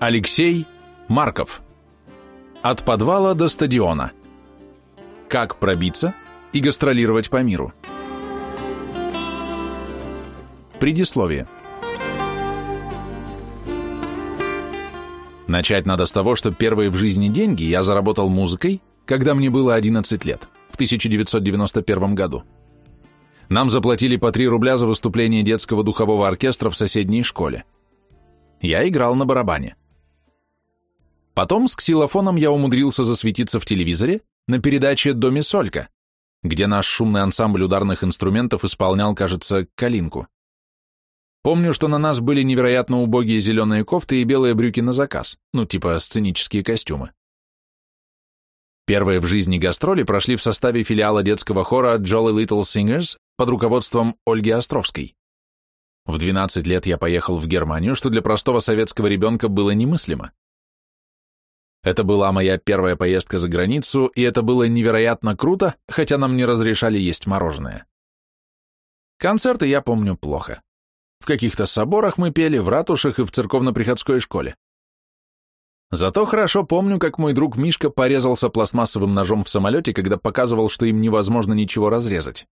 Алексей Марков. От подвала до стадиона. Как пробиться и гастролировать по миру. Предисловие. Начать надо с того, что первые в жизни деньги я заработал музыкой, когда мне было 11 лет, в 1991 году. Нам заплатили по 3 рубля за выступление детского духового оркестра в соседней школе. Я играл на барабане. Потом с ксилофоном я умудрился засветиться в телевизоре на передаче «Доми Солька», где наш шумный ансамбль ударных инструментов исполнял, кажется, калинку. Помню, что на нас были невероятно убогие зеленые кофты и белые брюки на заказ, ну типа сценические костюмы. Первые в жизни гастроли прошли в составе филиала детского хора Jolly Little Singers под руководством Ольги Островской. В 12 лет я поехал в Германию, что для простого советского ребенка было немыслимо. Это была моя первая поездка за границу, и это было невероятно круто, хотя нам не разрешали есть мороженое. Концерты я помню плохо. В каких-то соборах мы пели, в ратушах и в церковно-приходской школе. Зато хорошо помню, как мой друг Мишка порезался пластмассовым ножом в самолете, когда показывал, что им невозможно ничего разрезать.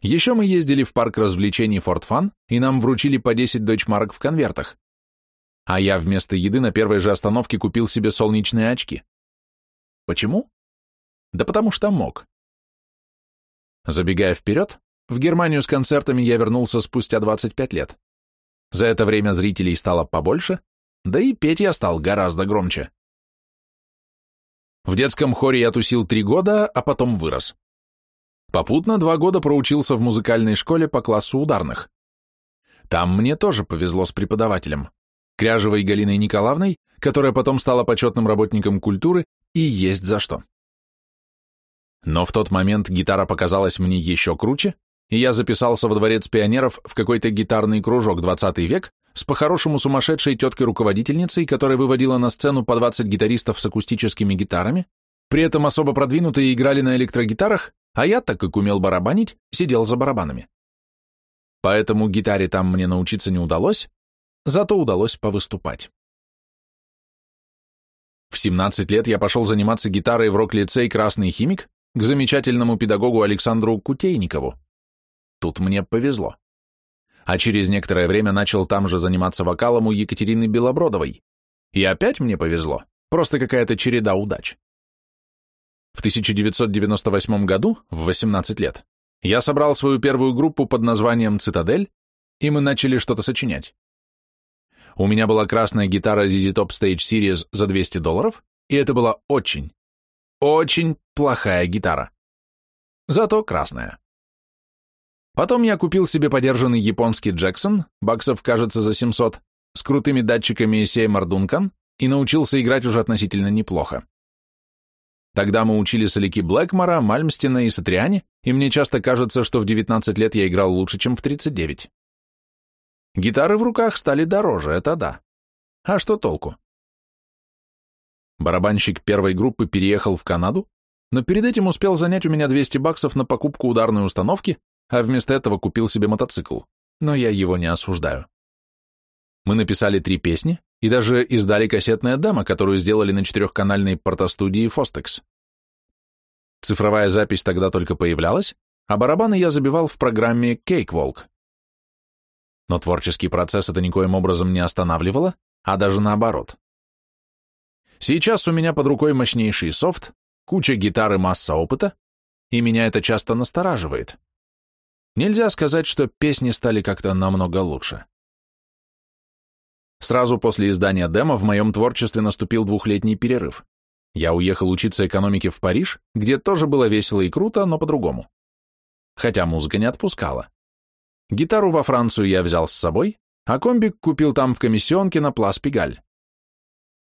Еще мы ездили в парк развлечений Форт Фан, и нам вручили по 10 дойчмарок в конвертах а я вместо еды на первой же остановке купил себе солнечные очки. Почему? Да потому что мог. Забегая вперед, в Германию с концертами я вернулся спустя 25 лет. За это время зрителей стало побольше, да и петь я стал гораздо громче. В детском хоре я тусил три года, а потом вырос. Попутно два года проучился в музыкальной школе по классу ударных. Там мне тоже повезло с преподавателем. Кряжевой Галиной Николаевной, которая потом стала почетным работником культуры, и есть за что. Но в тот момент гитара показалась мне еще круче, и я записался во дворец пионеров в какой-то гитарный кружок 20 век с по-хорошему сумасшедшей теткой-руководительницей, которая выводила на сцену по 20 гитаристов с акустическими гитарами, при этом особо продвинутые играли на электрогитарах, а я, так как умел барабанить, сидел за барабанами. Поэтому гитаре там мне научиться не удалось, Зато удалось повыступать. В 17 лет я пошел заниматься гитарой в рок-лицей «Красный химик» к замечательному педагогу Александру Кутейникову. Тут мне повезло. А через некоторое время начал там же заниматься вокалом у Екатерины Белобродовой. И опять мне повезло, просто какая-то череда удач. В 1998 году, в 18 лет, я собрал свою первую группу под названием «Цитадель», и мы начали что-то сочинять. У меня была красная гитара ZZ Top Stage Series за 200 долларов, и это была очень, очень плохая гитара. Зато красная. Потом я купил себе подержанный японский Джексон, баксов, кажется, за 700, с крутыми датчиками Seymour Duncan, и научился играть уже относительно неплохо. Тогда мы учили соляки Блэкмора, Мальмстина и Сатриани, и мне часто кажется, что в 19 лет я играл лучше, чем в 39. Гитары в руках стали дороже, это да. А что толку? Барабанщик первой группы переехал в Канаду, но перед этим успел занять у меня 200 баксов на покупку ударной установки, а вместо этого купил себе мотоцикл. Но я его не осуждаю. Мы написали три песни и даже издали кассетное демо, которую сделали на четырехканальной портостудии Fostex. Цифровая запись тогда только появлялась, а барабаны я забивал в программе Cakewalk. Но творческий процесс это никоим образом не останавливало, а даже наоборот. Сейчас у меня под рукой мощнейший софт, куча гитар и масса опыта, и меня это часто настораживает. Нельзя сказать, что песни стали как-то намного лучше. Сразу после издания демо в моем творчестве наступил двухлетний перерыв. Я уехал учиться экономике в Париж, где тоже было весело и круто, но по-другому. Хотя музыка не отпускала. Гитару во Францию я взял с собой, а комбик купил там в комиссионке на Плас Пигаль.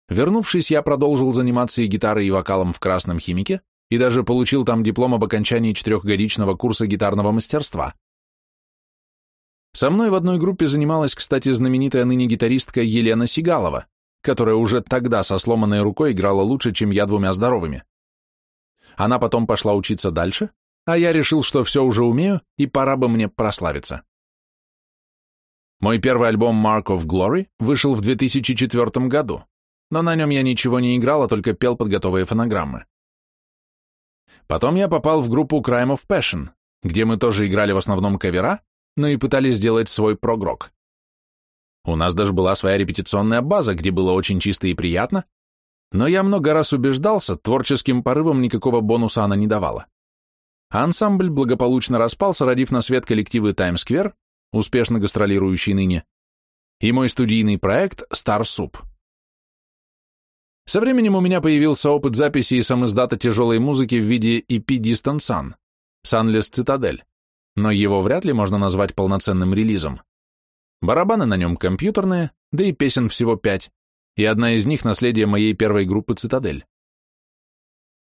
Вернувшись, я продолжил заниматься и гитарой, и вокалом в Красном химике, и даже получил там диплом об окончании четырехгодичного курса гитарного мастерства. Со мной в одной группе занималась, кстати, знаменитая ныне гитаристка Елена Сигалова, которая уже тогда со сломанной рукой играла лучше, чем я двумя здоровыми. Она потом пошла учиться дальше, а я решил, что все уже умею, и пора бы мне прославиться. Мой первый альбом Mark of Glory вышел в 2004 году, но на нем я ничего не играл, а только пел под готовые фонограммы. Потом я попал в группу Crime of Passion, где мы тоже играли в основном кавера, но и пытались сделать свой прогрок. У нас даже была своя репетиционная база, где было очень чисто и приятно, но я много раз убеждался, творческим порывом никакого бонуса она не давала. Ансамбль благополучно распался, родив на свет коллективы Square, успешно гастролирующий ныне, и мой студийный проект Star Soup. Со временем у меня появился опыт записи и самиздата тяжелой музыки в виде EP Distant Sun, Sunless Citadel, но его вряд ли можно назвать полноценным релизом. Барабаны на нем компьютерные, да и песен всего пять, и одна из них — наследие моей первой группы «Цитадель».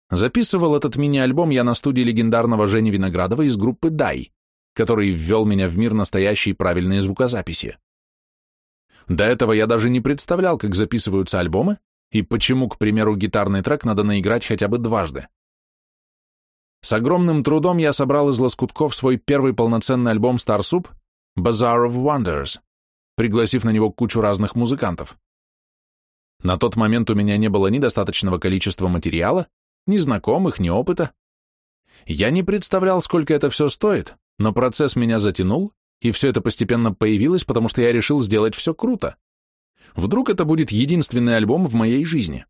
Записывал этот мини-альбом я на студии легендарного Жени Виноградова из группы «Дай», который ввел меня в мир настоящей правильной звукозаписи. До этого я даже не представлял, как записываются альбомы и почему, к примеру, гитарный трек надо наиграть хотя бы дважды. С огромным трудом я собрал из лоскутков свой первый полноценный альбом Star Soup Bazaar of Wonders, пригласив на него кучу разных музыкантов. На тот момент у меня не было ни достаточного количества материала, ни знакомых, ни опыта. Я не представлял, сколько это все стоит, но процесс меня затянул, и все это постепенно появилось, потому что я решил сделать все круто. Вдруг это будет единственный альбом в моей жизни.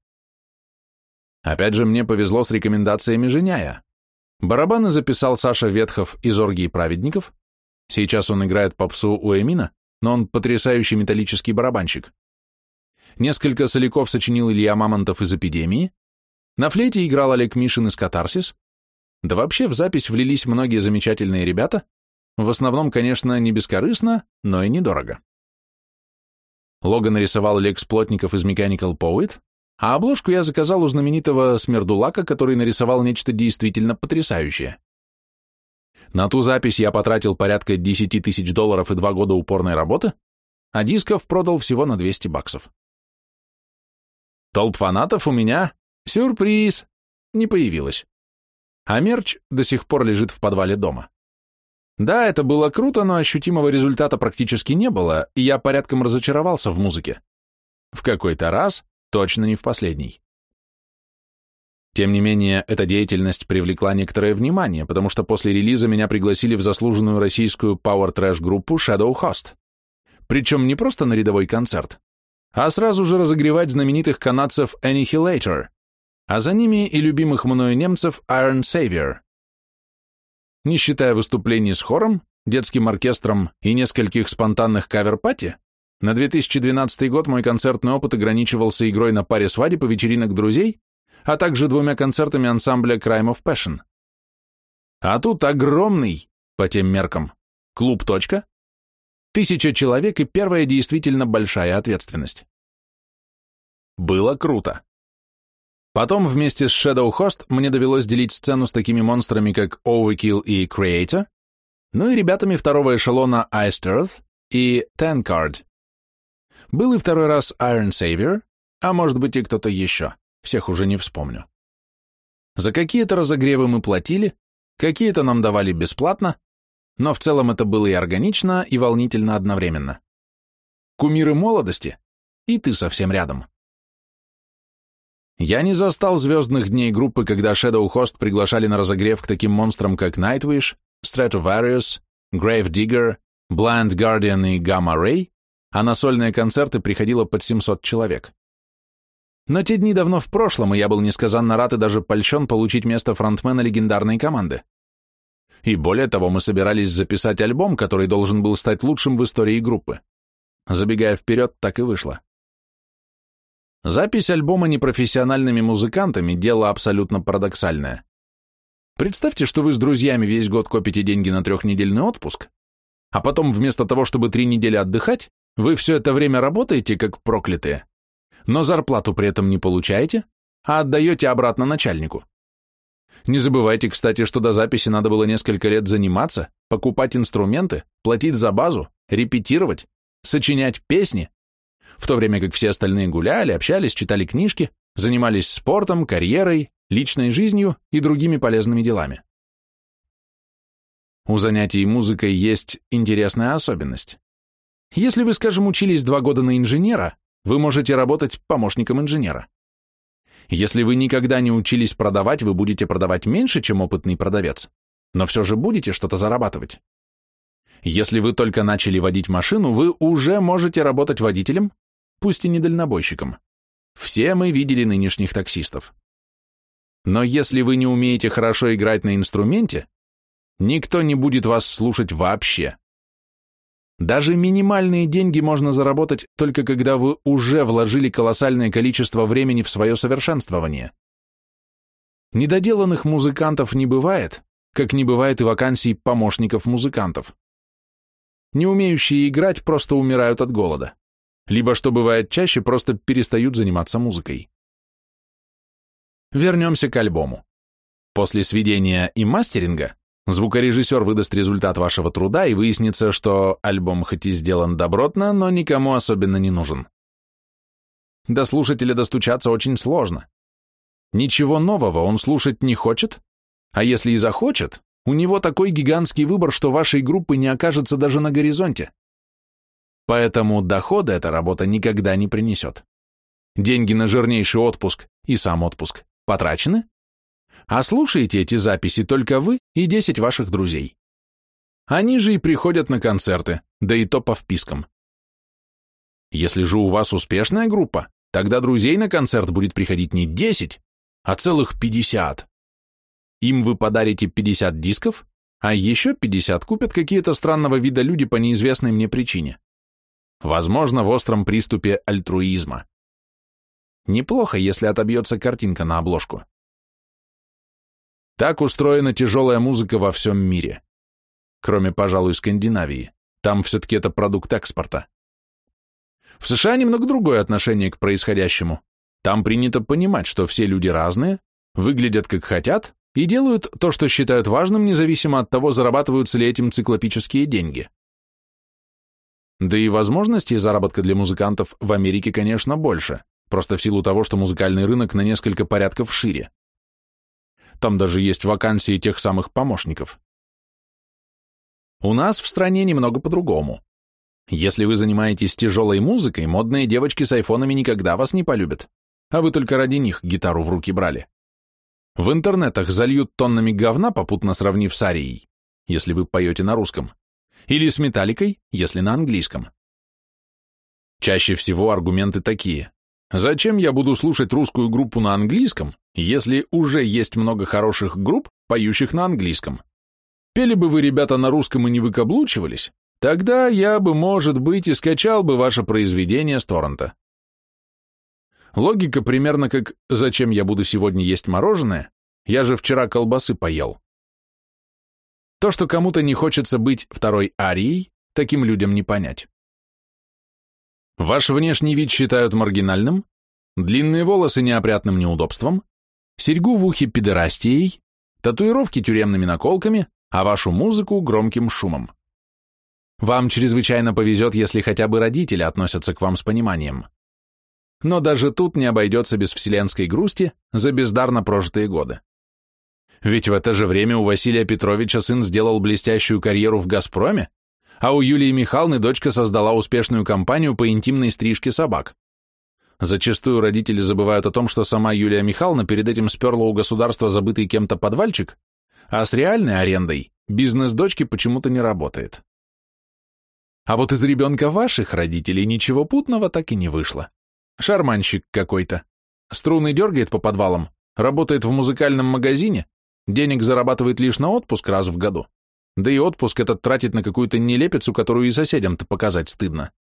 Опять же, мне повезло с рекомендациями Женяя. Барабаны записал Саша Ветхов из «Оргии праведников». Сейчас он играет попсу у Эмина, но он потрясающий металлический барабанщик. Несколько соляков сочинил Илья Мамонтов из «Эпидемии». На флейте играл Олег Мишин из «Катарсис». Да вообще в запись влились многие замечательные ребята, в основном, конечно, не бескорыстно, но и недорого. Лого нарисовал Лекс Плотников из Mechanical Poet, а обложку я заказал у знаменитого Смердулака, который нарисовал нечто действительно потрясающее. На ту запись я потратил порядка 10 тысяч долларов и два года упорной работы, а дисков продал всего на 200 баксов. Толп фанатов у меня, сюрприз, не появилось. А мерч до сих пор лежит в подвале дома. Да, это было круто, но ощутимого результата практически не было, и я порядком разочаровался в музыке. В какой-то раз, точно не в последний. Тем не менее, эта деятельность привлекла некоторое внимание, потому что после релиза меня пригласили в заслуженную российскую Power Trash группу Shadow Host. Причем не просто на рядовой концерт, а сразу же разогревать знаменитых канадцев Annihilator, а за ними и любимых мною немцев Iron Savior. Не считая выступлений с хором, детским оркестром и нескольких спонтанных cover-party, на 2012 год мой концертный опыт ограничивался игрой на паре свадеб и вечеринок друзей, а также двумя концертами ансамбля Crime of Passion. А тут огромный, по тем меркам, клуб «Точка», Тысяча человек и первая действительно большая ответственность. Было круто. Потом вместе с Shadow Host мне довелось делить сцену с такими монстрами, как Overkill и Creator, ну и ребятами второго эшелона Iced Earth и Tankard. Был и второй раз Iron Savior, а может быть и кто-то еще, всех уже не вспомню. За какие-то разогревы мы платили, какие-то нам давали бесплатно, но в целом это было и органично, и волнительно одновременно. Кумиры молодости, и ты совсем рядом. Я не застал звездных дней группы, когда Shadow Host приглашали на разогрев к таким монстрам, как Nightwish, Stratovarius, Grave Digger, Blind Guardian и Gamma Ray, а на сольные концерты приходило под 700 человек. Но те дни давно в прошлом, и я был несказанно рад и даже польщен получить место фронтмена легендарной команды. И более того, мы собирались записать альбом, который должен был стать лучшим в истории группы. Забегая вперед, так и вышло. Запись альбома непрофессиональными музыкантами – дело абсолютно парадоксальное. Представьте, что вы с друзьями весь год копите деньги на трехнедельный отпуск, а потом вместо того, чтобы три недели отдыхать, вы все это время работаете, как проклятые, но зарплату при этом не получаете, а отдаете обратно начальнику. Не забывайте, кстати, что до записи надо было несколько лет заниматься, покупать инструменты, платить за базу, репетировать, сочинять песни, в то время как все остальные гуляли, общались, читали книжки, занимались спортом, карьерой, личной жизнью и другими полезными делами. У занятий музыкой есть интересная особенность. Если вы, скажем, учились два года на инженера, вы можете работать помощником инженера. Если вы никогда не учились продавать, вы будете продавать меньше, чем опытный продавец, но все же будете что-то зарабатывать. Если вы только начали водить машину, вы уже можете работать водителем, пусть и не дальнобойщиком. Все мы видели нынешних таксистов. Но если вы не умеете хорошо играть на инструменте, никто не будет вас слушать вообще. Даже минимальные деньги можно заработать только когда вы уже вложили колоссальное количество времени в свое совершенствование. Недоделанных музыкантов не бывает, как не бывает и вакансий помощников музыкантов. Не умеющие играть просто умирают от голода. Либо, что бывает чаще, просто перестают заниматься музыкой. Вернемся к альбому. После сведения и мастеринга Звукорежиссер выдаст результат вашего труда, и выяснится, что альбом хоть и сделан добротно, но никому особенно не нужен. До слушателя достучаться очень сложно. Ничего нового он слушать не хочет, а если и захочет, у него такой гигантский выбор, что вашей группы не окажется даже на горизонте. Поэтому дохода эта работа никогда не принесет. Деньги на жирнейший отпуск и сам отпуск потрачены, а слушаете эти записи только вы и 10 ваших друзей. Они же и приходят на концерты, да и то по впискам. Если же у вас успешная группа, тогда друзей на концерт будет приходить не 10, а целых 50. Им вы подарите 50 дисков, а еще 50 купят какие-то странного вида люди по неизвестной мне причине. Возможно, в остром приступе альтруизма. Неплохо, если отобьется картинка на обложку. Так устроена тяжелая музыка во всем мире. Кроме, пожалуй, Скандинавии. Там все-таки это продукт экспорта. В США немного другое отношение к происходящему. Там принято понимать, что все люди разные, выглядят как хотят и делают то, что считают важным, независимо от того, зарабатываются ли этим циклопические деньги. Да и возможностей заработка для музыкантов в Америке, конечно, больше, просто в силу того, что музыкальный рынок на несколько порядков шире. Там даже есть вакансии тех самых помощников. У нас в стране немного по-другому. Если вы занимаетесь тяжелой музыкой, модные девочки с айфонами никогда вас не полюбят, а вы только ради них гитару в руки брали. В интернетах зальют тоннами говна, попутно сравнив с арией, если вы поете на русском, или с металликой, если на английском. Чаще всего аргументы такие. Зачем я буду слушать русскую группу на английском, если уже есть много хороших групп, поющих на английском? Пели бы вы, ребята, на русском и не выкаблучивались, тогда я бы, может быть, и скачал бы ваше произведение с торрента. Логика примерно как «Зачем я буду сегодня есть мороженое? Я же вчера колбасы поел». То, что кому-то не хочется быть второй арией, таким людям не понять. Ваш внешний вид считают маргинальным, длинные волосы неопрятным неудобством, серьгу в ухе педерастией, татуировки тюремными наколками, а вашу музыку громким шумом. Вам чрезвычайно повезет, если хотя бы родители относятся к вам с пониманием. Но даже тут не обойдется без вселенской грусти за бездарно прожитые годы. Ведь в это же время у Василия Петровича сын сделал блестящую карьеру в «Газпроме», а у Юлии Михайловны дочка создала успешную компанию по интимной стрижке собак. Зачастую родители забывают о том, что сама Юлия Михайловна перед этим сперла у государства забытый кем-то подвальчик, а с реальной арендой бизнес дочки почему-то не работает. А вот из ребенка ваших родителей ничего путного так и не вышло. Шарманщик какой-то. Струны дергает по подвалам, работает в музыкальном магазине, денег зарабатывает лишь на отпуск раз в году. Да и отпуск этот тратит на какую-то нелепицу, которую и соседям-то показать стыдно.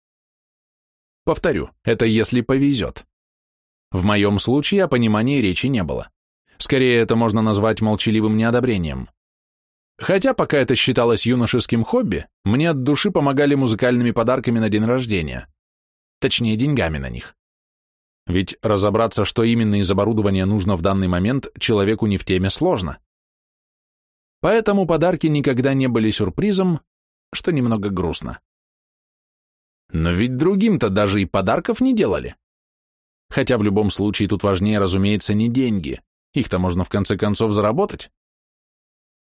Повторю, это если повезет. В моем случае о понимании речи не было. Скорее, это можно назвать молчаливым неодобрением. Хотя пока это считалось юношеским хобби, мне от души помогали музыкальными подарками на день рождения. Точнее, деньгами на них. Ведь разобраться, что именно из оборудования нужно в данный момент, человеку не в теме сложно. Поэтому подарки никогда не были сюрпризом, что немного грустно. Но ведь другим-то даже и подарков не делали. Хотя в любом случае тут важнее, разумеется, не деньги. Их-то можно в конце концов заработать.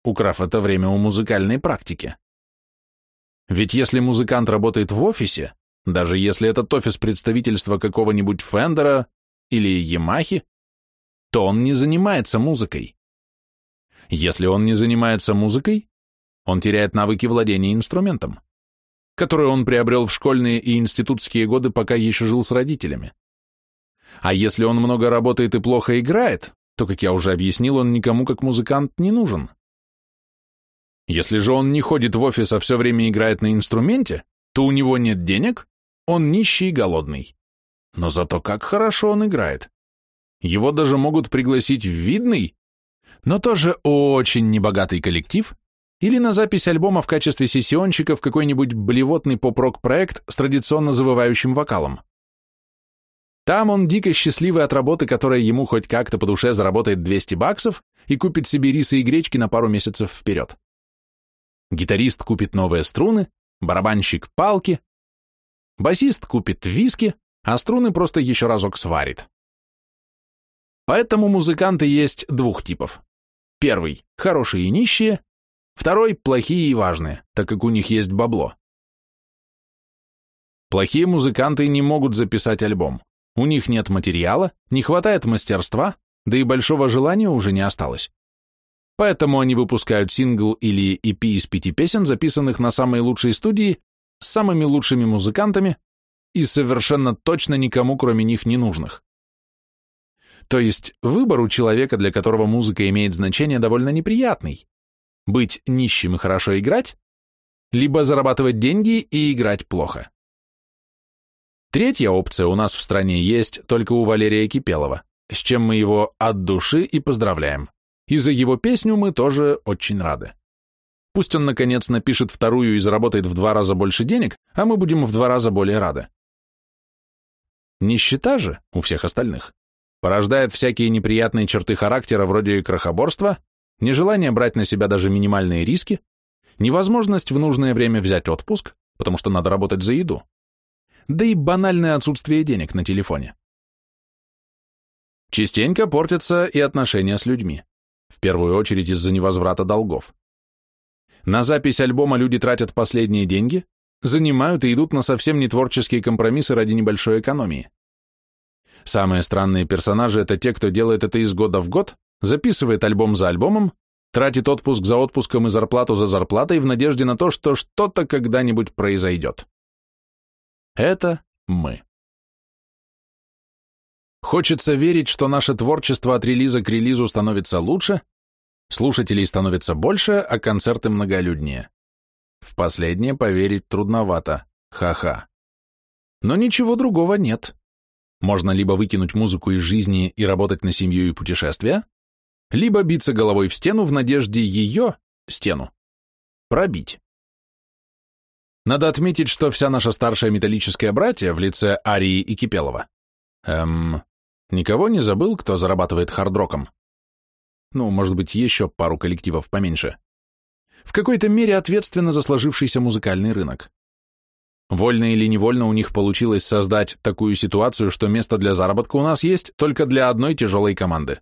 Украв это время у музыкальной практики. Ведь если музыкант работает в офисе, даже если этот офис представительства какого-нибудь Фендера или Ямахи, то он не занимается музыкой. Если он не занимается музыкой, он теряет навыки владения инструментом, которые он приобрел в школьные и институтские годы, пока еще жил с родителями. А если он много работает и плохо играет, то, как я уже объяснил, он никому как музыкант не нужен. Если же он не ходит в офис, а все время играет на инструменте, то у него нет денег, он нищий и голодный. Но зато как хорошо он играет. Его даже могут пригласить в видный, но тоже очень небогатый коллектив или на запись альбома в качестве сессионщика в какой-нибудь блевотный поп-рок проект с традиционно завывающим вокалом. Там он дико счастливый от работы, которая ему хоть как-то по душе заработает 200 баксов и купит себе рисы и гречки на пару месяцев вперед. Гитарист купит новые струны, барабанщик — палки, басист купит виски, а струны просто еще разок сварит. Поэтому музыканты есть двух типов. Первый – хорошие и нищие, второй – плохие и важные, так как у них есть бабло. Плохие музыканты не могут записать альбом. У них нет материала, не хватает мастерства, да и большого желания уже не осталось. Поэтому они выпускают сингл или EP из пяти песен, записанных на самой лучшей студии, с самыми лучшими музыкантами и совершенно точно никому, кроме них, не нужных. То есть выбор у человека, для которого музыка имеет значение, довольно неприятный. Быть нищим и хорошо играть, либо зарабатывать деньги и играть плохо. Третья опция у нас в стране есть только у Валерия Кипелова, с чем мы его от души и поздравляем. И за его песню мы тоже очень рады. Пусть он, наконец, напишет вторую и заработает в два раза больше денег, а мы будем в два раза более рады. Нищета же у всех остальных порождает всякие неприятные черты характера вроде крохоборства, нежелание брать на себя даже минимальные риски, невозможность в нужное время взять отпуск, потому что надо работать за еду, да и банальное отсутствие денег на телефоне. Частенько портятся и отношения с людьми, в первую очередь из-за невозврата долгов. На запись альбома люди тратят последние деньги, занимают и идут на совсем не творческие компромиссы ради небольшой экономии. Самые странные персонажи – это те, кто делает это из года в год, записывает альбом за альбомом, тратит отпуск за отпуском и зарплату за зарплатой в надежде на то, что что-то когда-нибудь произойдет. Это мы. Хочется верить, что наше творчество от релиза к релизу становится лучше, слушателей становится больше, а концерты многолюднее. В последнее поверить трудновато, ха-ха. Но ничего другого нет. Можно либо выкинуть музыку из жизни и работать на семью и путешествия, либо биться головой в стену в надежде ее, стену, пробить. Надо отметить, что вся наша старшая металлическая братья в лице Арии и Кипелова, эм, никого не забыл, кто зарабатывает хардроком. Ну, может быть, еще пару коллективов поменьше. В какой-то мере ответственна за сложившийся музыкальный рынок. Вольно или невольно у них получилось создать такую ситуацию, что место для заработка у нас есть только для одной тяжелой команды,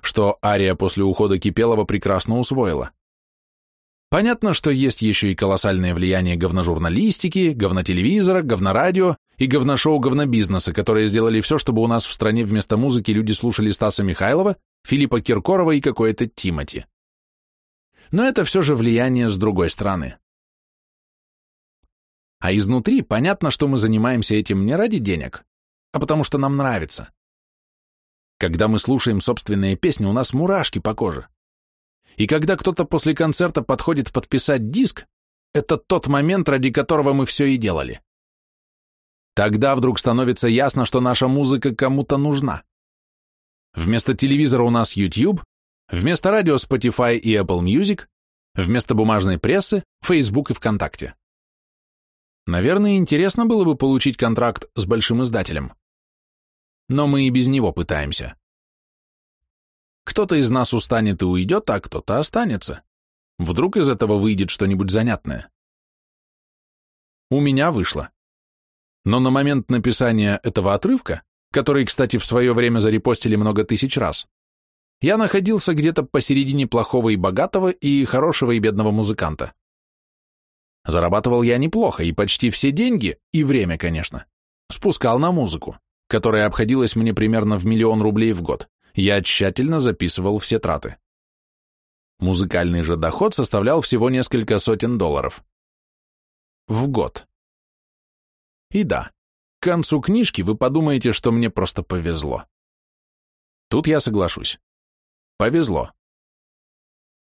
что Ария после ухода Кипелова прекрасно усвоила. Понятно, что есть еще и колоссальное влияние говножурналистики, говнотелевизора, говнорадио и говношоу говнобизнеса, которые сделали все, чтобы у нас в стране вместо музыки люди слушали Стаса Михайлова, Филиппа Киркорова и какое-то Тимати. Но это все же влияние с другой стороны. А изнутри понятно, что мы занимаемся этим не ради денег, а потому что нам нравится. Когда мы слушаем собственные песни, у нас мурашки по коже. И когда кто-то после концерта подходит подписать диск, это тот момент, ради которого мы все и делали. Тогда вдруг становится ясно, что наша музыка кому-то нужна. Вместо телевизора у нас YouTube, вместо радио Spotify и Apple Music, вместо бумажной прессы Facebook и ВКонтакте. Наверное, интересно было бы получить контракт с большим издателем. Но мы и без него пытаемся. Кто-то из нас устанет и уйдет, а кто-то останется. Вдруг из этого выйдет что-нибудь занятное. У меня вышло. Но на момент написания этого отрывка, который, кстати, в свое время зарепостили много тысяч раз, я находился где-то посередине плохого и богатого и хорошего и бедного музыканта. Зарабатывал я неплохо, и почти все деньги, и время, конечно, спускал на музыку, которая обходилась мне примерно в миллион рублей в год. Я тщательно записывал все траты. Музыкальный же доход составлял всего несколько сотен долларов. В год. И да, к концу книжки вы подумаете, что мне просто повезло. Тут я соглашусь. Повезло.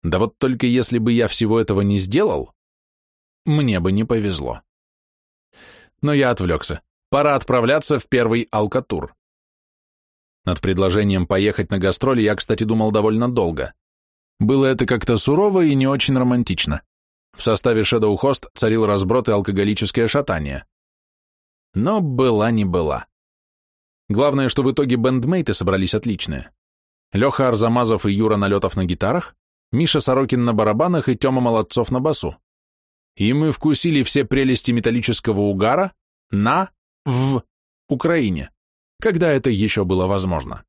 Да вот только если бы я всего этого не сделал, мне бы не повезло. Но я отвлекся. Пора отправляться в первый алкатур. Над предложением поехать на гастроли я, кстати, думал довольно долго. Было это как-то сурово и не очень романтично. В составе Shadow Host царил разброд и алкоголическое шатание. Но была не была. Главное, что в итоге бендмейты собрались отличные. Леха Арзамазов и Юра Налетов на гитарах, Миша Сорокин на барабанах и Тёма Молодцов на басу. И мы вкусили все прелести металлического угара на в Украине, когда это еще было возможно.